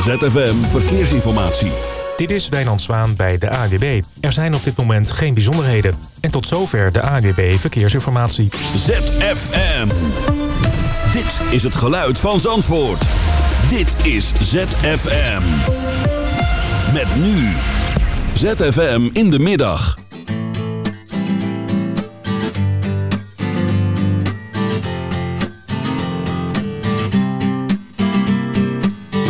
ZFM Verkeersinformatie. Dit is Wijnand Zwaan bij de ANWB. Er zijn op dit moment geen bijzonderheden. En tot zover de ANWB Verkeersinformatie. ZFM. Dit is het geluid van Zandvoort. Dit is ZFM. Met nu. ZFM in de middag.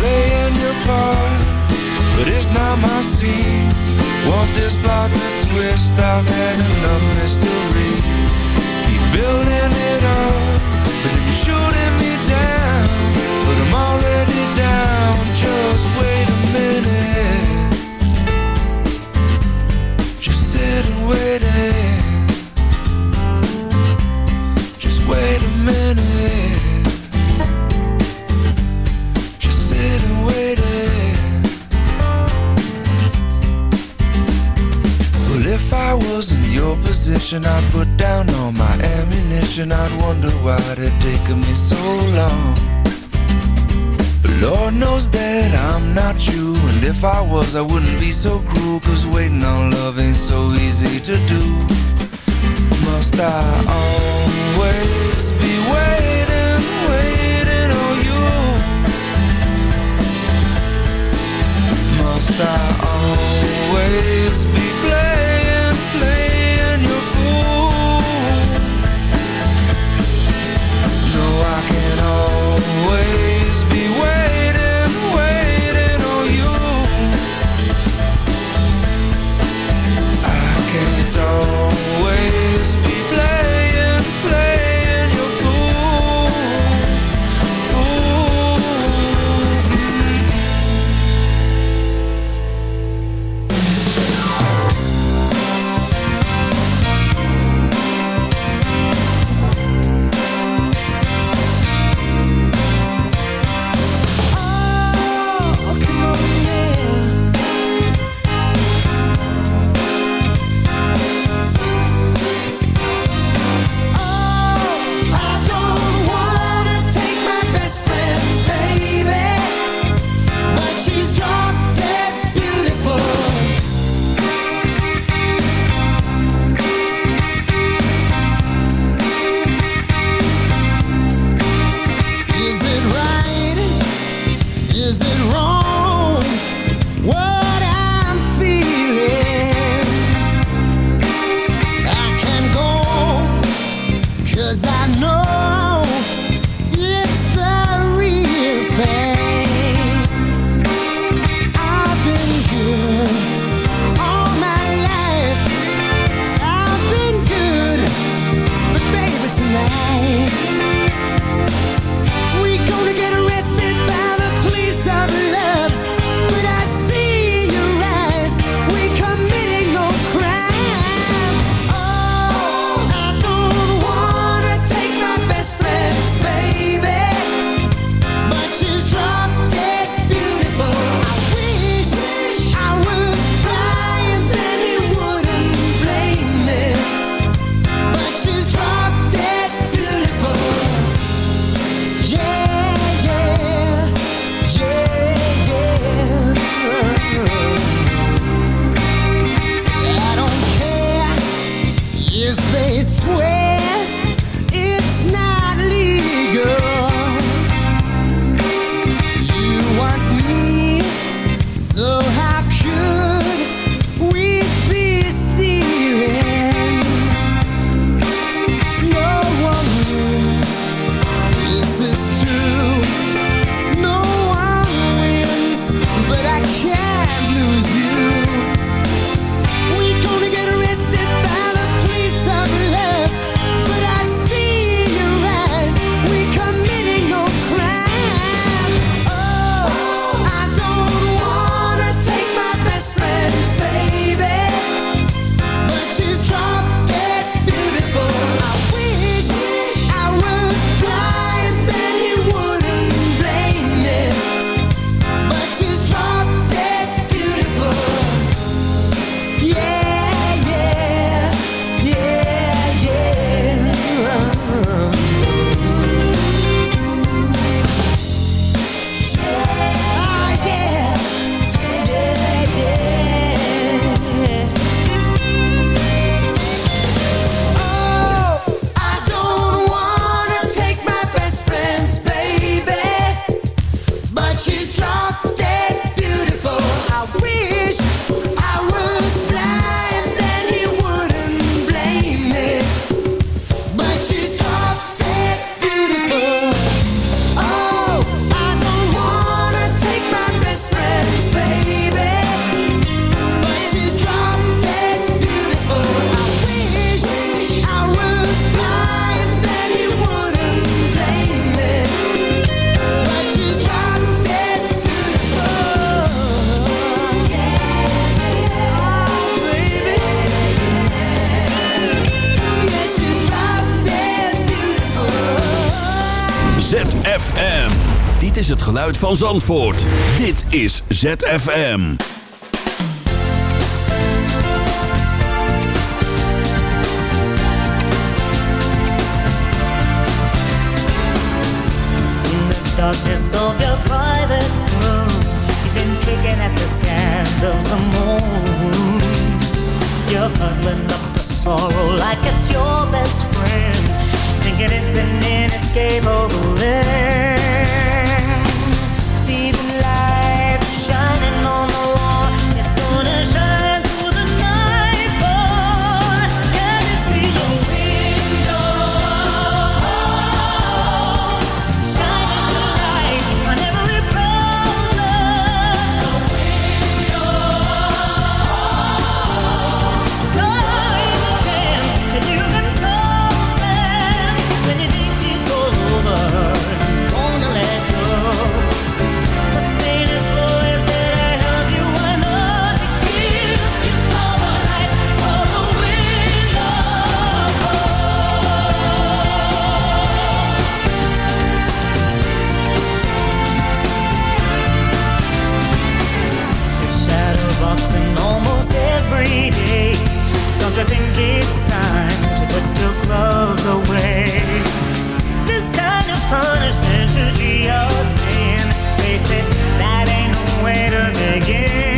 playing your part, but it's not my scene. Want this plot to twist? I've had enough mystery keep building it wonder why it taken me so long. But Lord knows that I'm not you. And if I was, I wouldn't be so cruel. Cause waiting on love ain't so easy to do. Must I always be waiting, waiting on you? Must I always be playing, always geluid van Zandvoort. Dit is ZFM. The darkness of your private room, you've been picking at the scans of some wounds. You're cuddling up the sorrow like it's your best friend, thinking it's an inescapable end. Don't think it's time to put your gloves away? This kind of punishment should be your sin. Face it, that ain't no way to begin.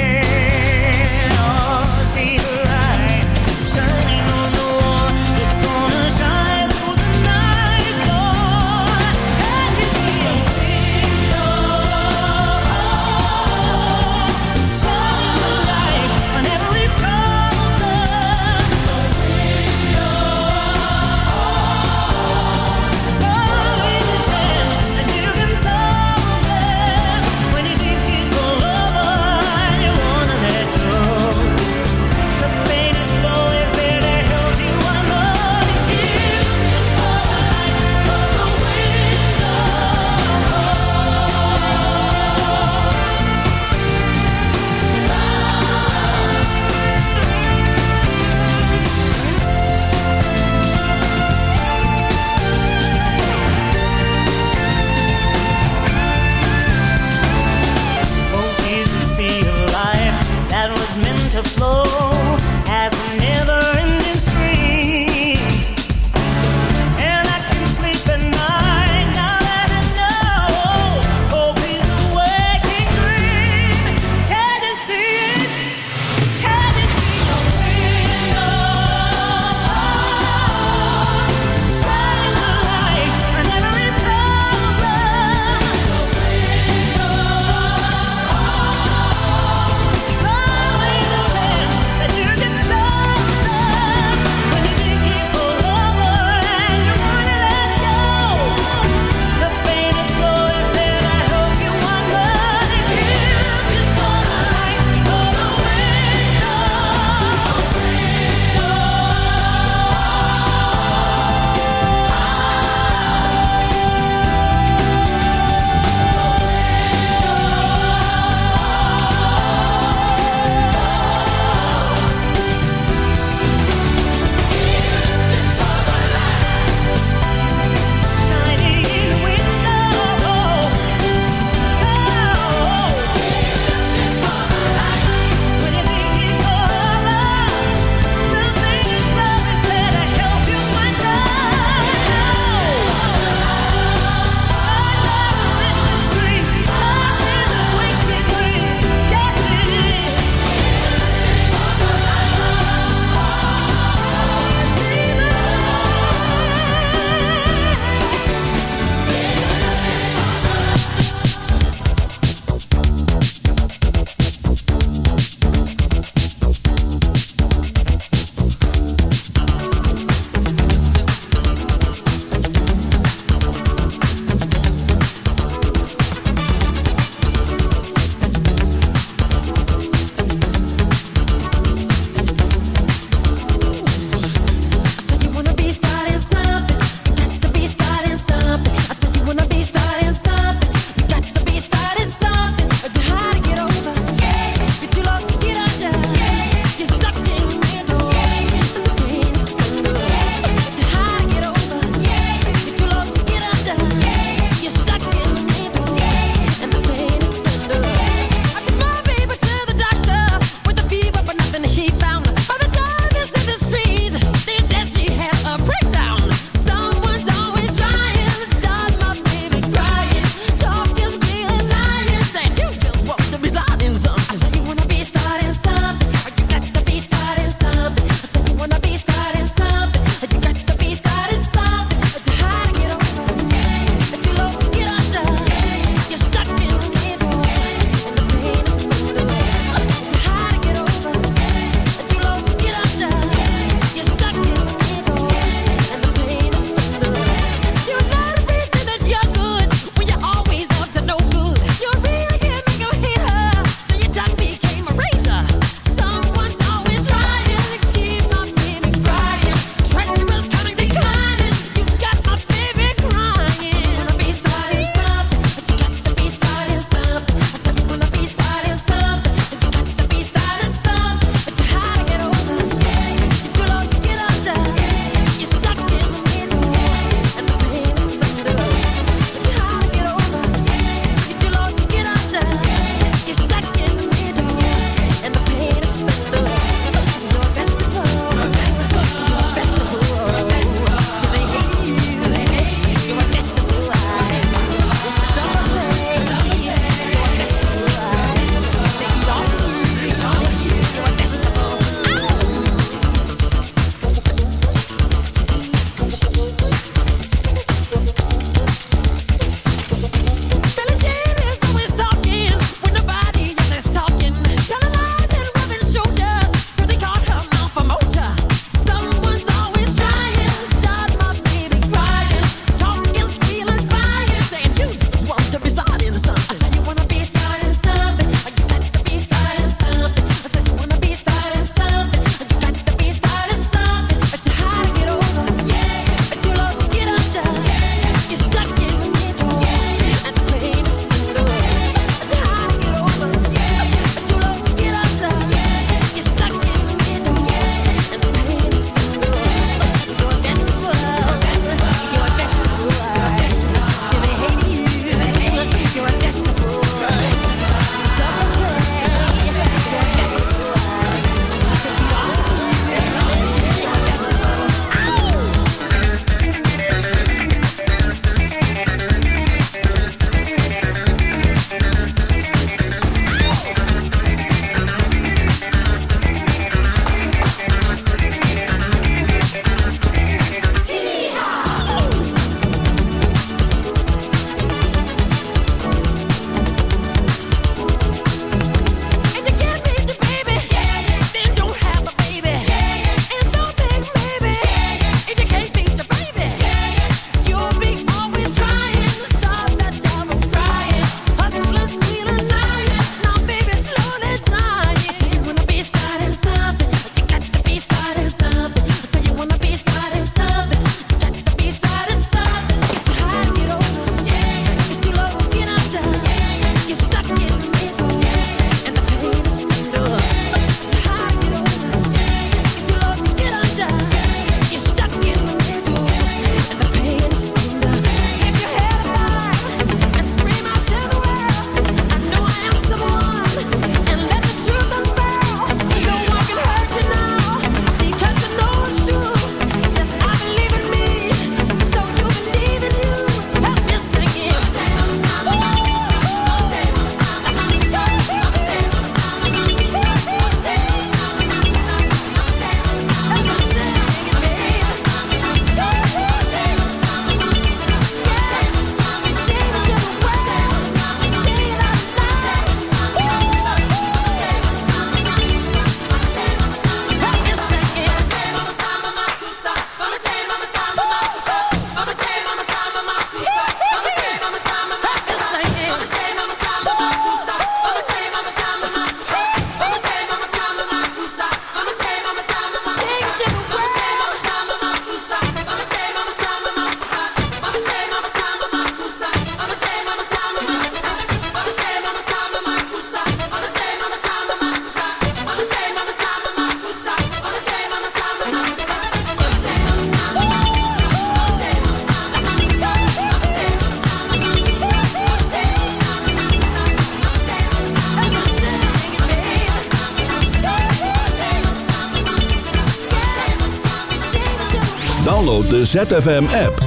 ZFM-app.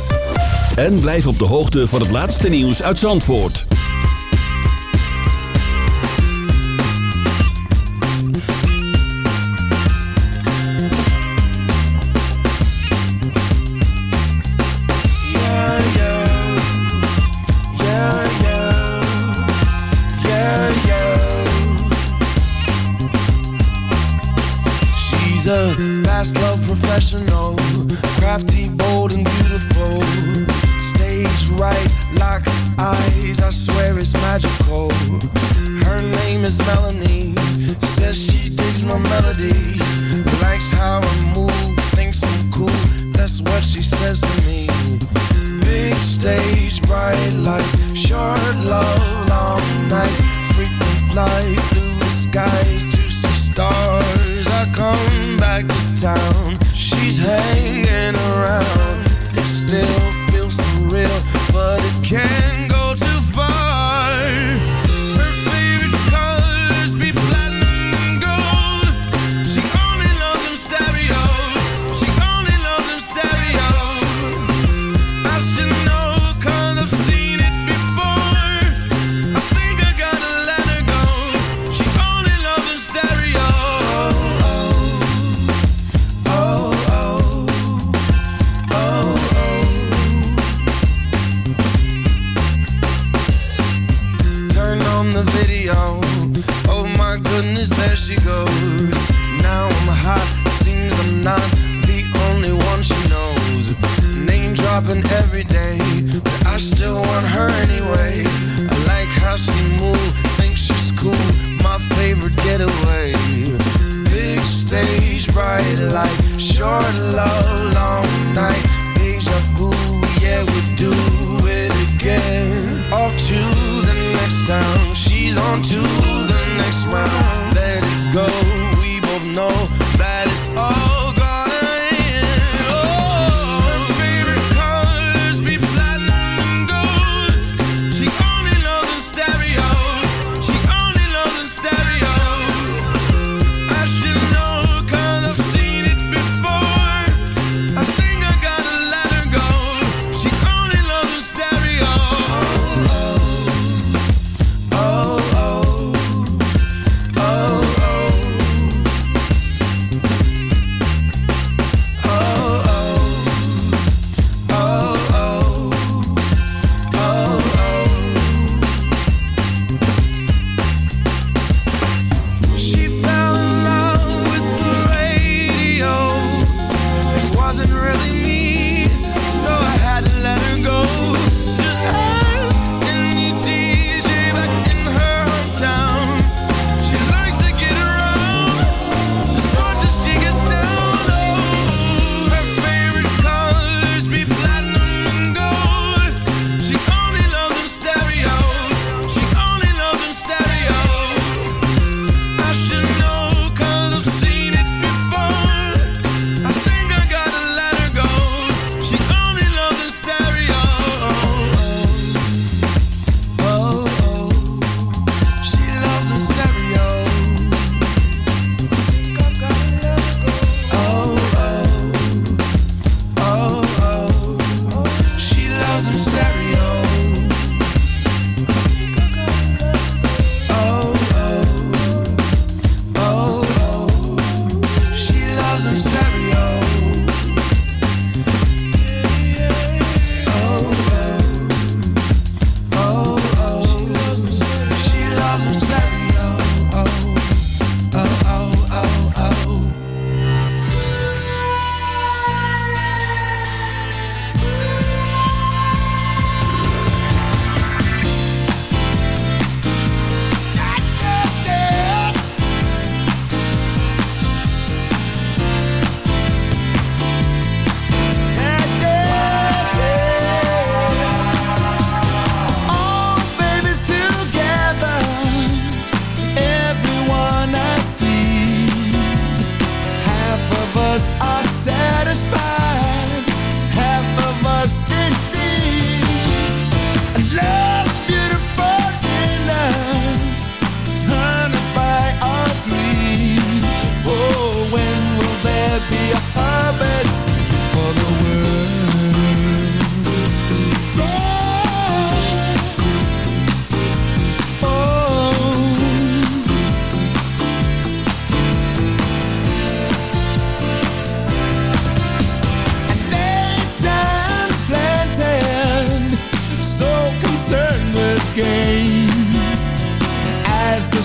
En blijf op de hoogte van het laatste nieuws uit Zandvoort. She's a fast love professional, crafty magical. Her name is Melanie. Says she digs my melody.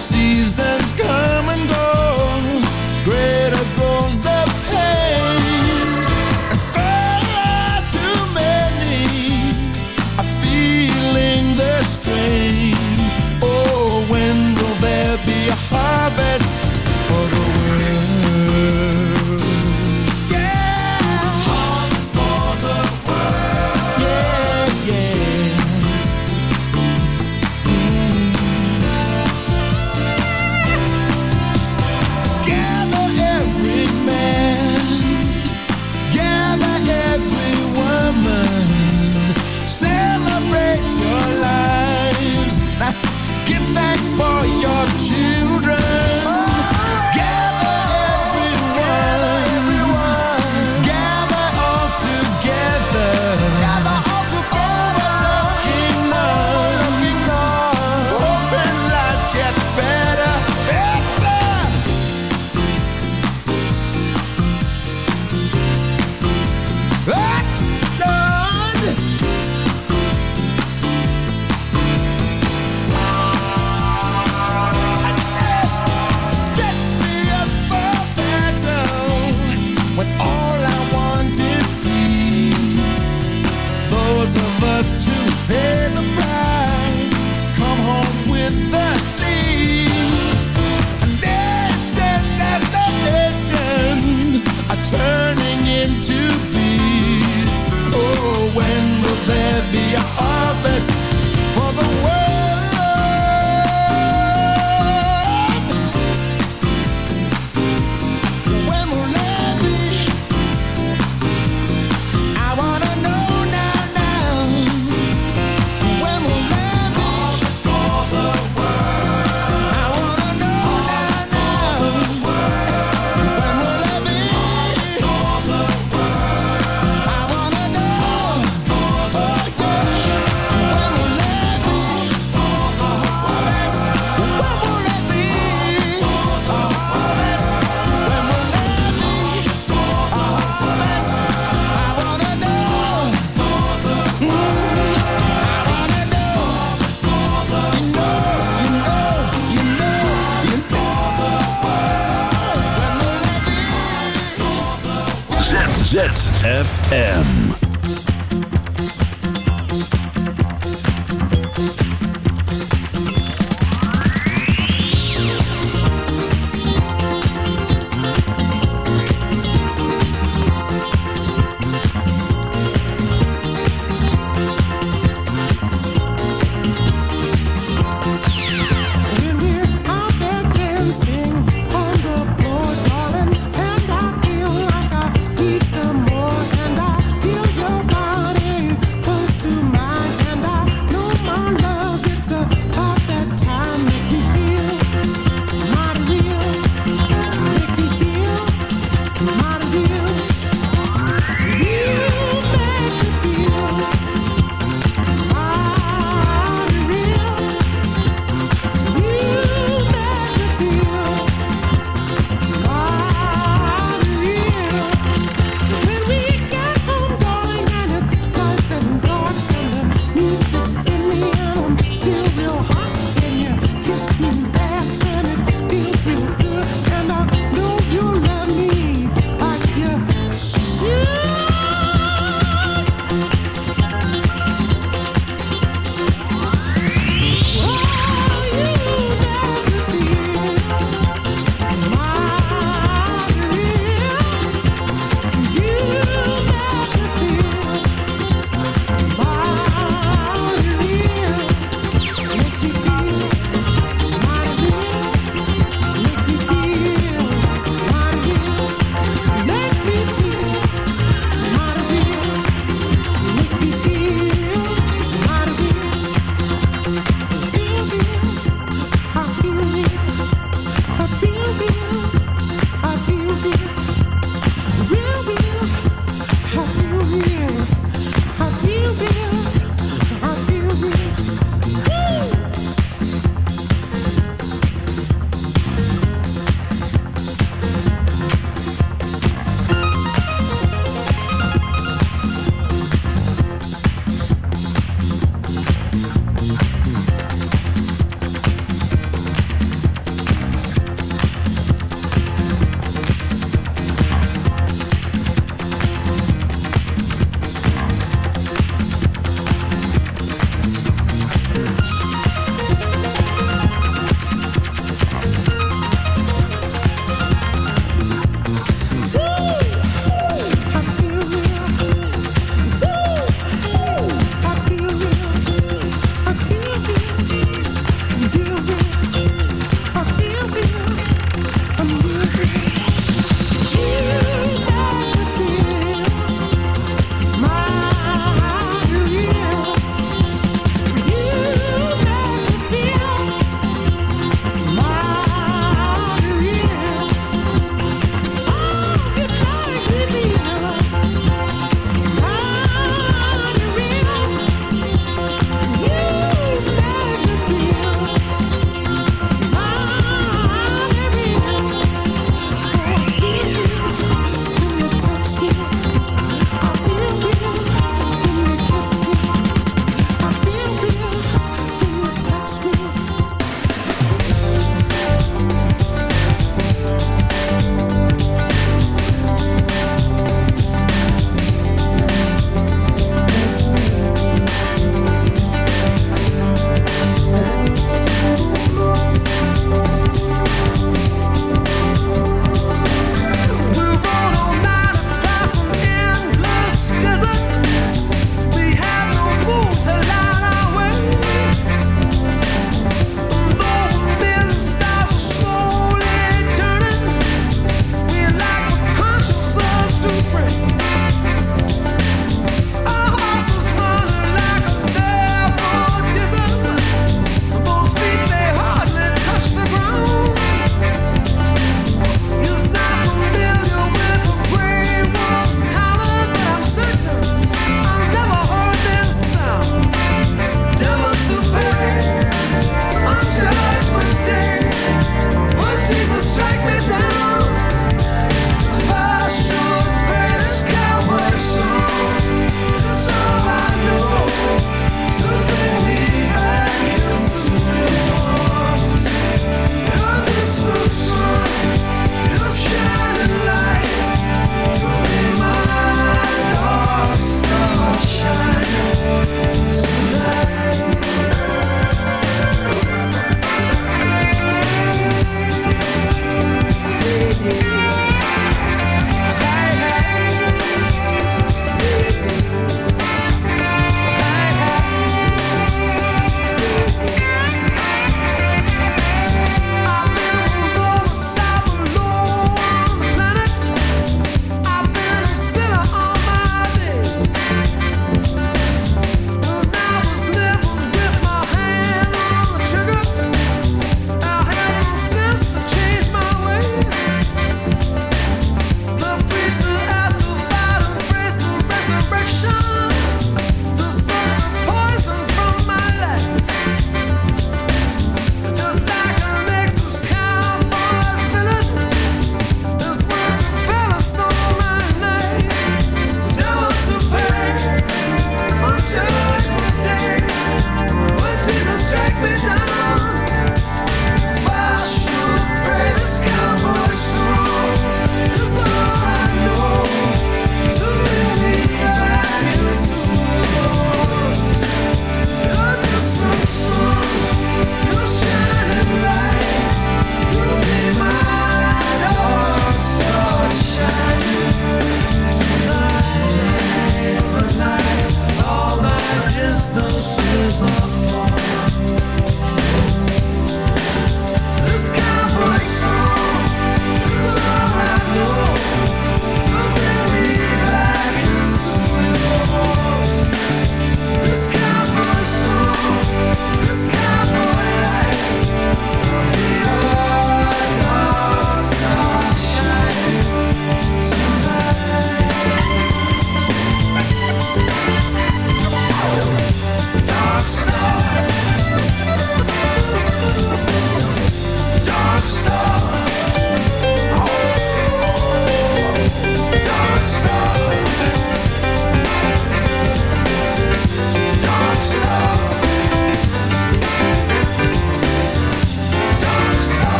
Seasons come Oh,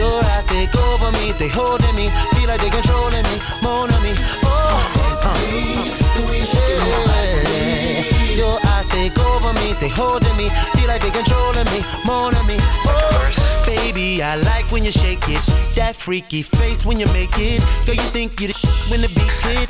your eyes take over me, they holding me, feel like they controlling me, more on me. Oh, uh. yeah. Your eyes take over me, they holding me, feel like they controlling me, more on me. Oh, baby, I like when you shake it, that freaky face when you make it. Girl, you think you the sh- when the beat hit.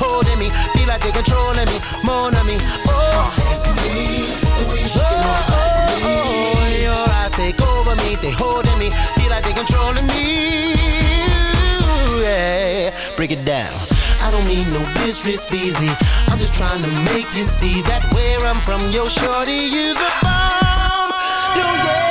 Holding me, feel like they controlling me, more than me. Oh, oh, oh, oh, oh, your eyes take over me, they holding me, feel like they controlling me. Yeah, break it down. I don't mean no disrespect, easy. I'm just trying to make you see that where I'm from, yo, shorty, you the bomb. Don't get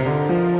Fed